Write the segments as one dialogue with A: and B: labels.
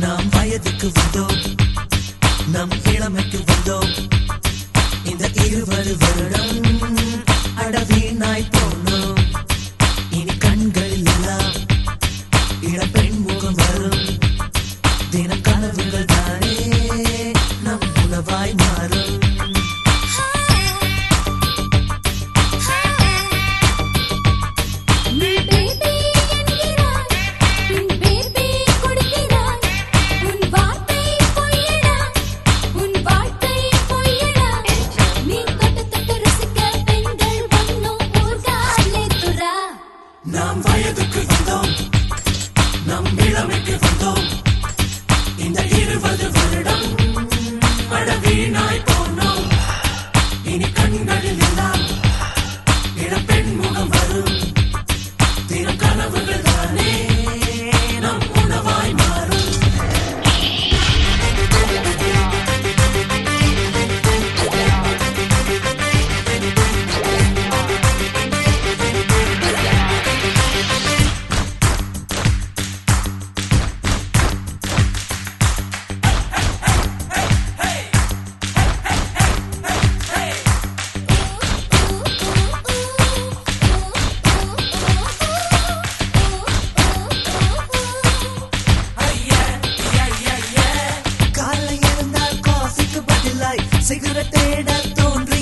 A: நாம் வயதுக்கு வந்தோம். நம் இளமைக்கு வந்தோம். இந்த இருபது வருடம்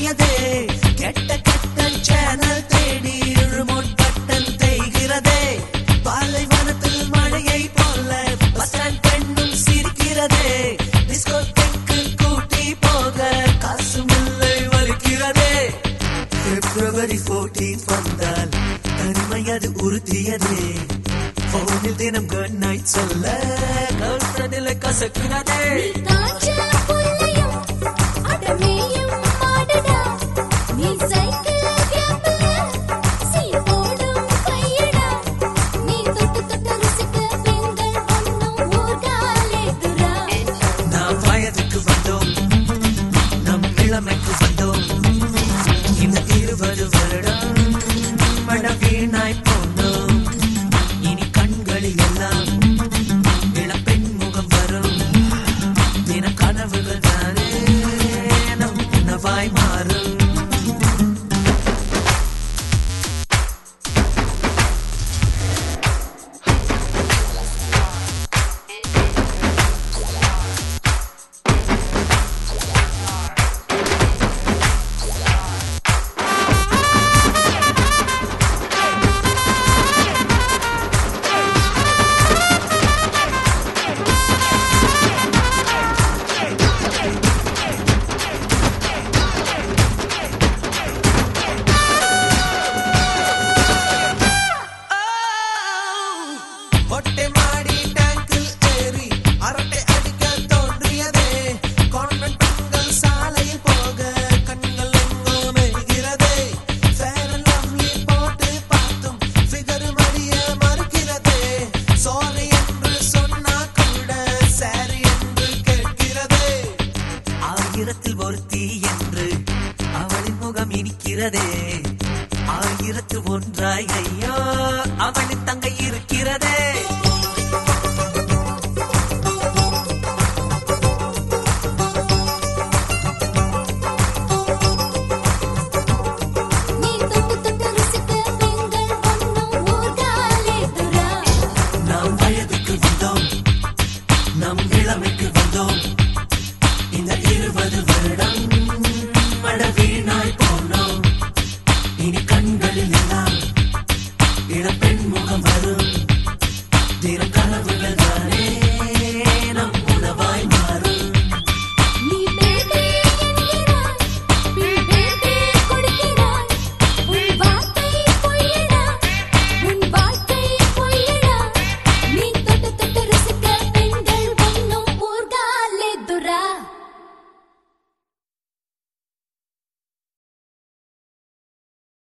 A: தோன்றியதே கெட்ட கெட்ட சேனல் தேடி ரிமோட் தேய்கிறதே. பாலைவனத்தில் மழையை போல பசான் பெண்ணும் சிரிக்கிறதே. டிஸ்கோ தெக்கு கூட்டி போக காசும் இல்லை வலிக்கிறதே பிப்ரவரி 14 வந்தால் தனிமை அது உறுதியதே போனில் தினம் குட் நைட் சொல்ல.
B: கசக்கிறதே மொட்டை
A: மாடி டேங்கில் ஏறி அரட்டை அடிக்க தோன்றியதே கான்வென்ட் பெண்கள் சாலையில் போக கண்கள் எங்கோ மெய்கிறதே ஃபேர் லவ்லி போட்டு பார்த்தும் ஃபிகர் மடிய மறுக்கிறதே சாரி என்று சொன்னா கூட சாரி என்று கேட்கிறதே ஆயிரத்தில் ஒருத்தி என்று அவளின் முகம் இனிக்கிறதே ஆயிரத்து ஒன்றாய் ஐயா அவளின்